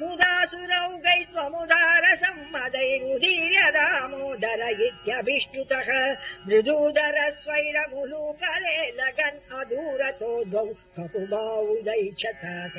मुदासुरौ गैत्वमुदारसम्मदैरुधीर्य दामोदर इत्यभिष्टुतः मृदूदर स्वैरमुलूकले लगन् अधूरतो द्वौ उदैषथः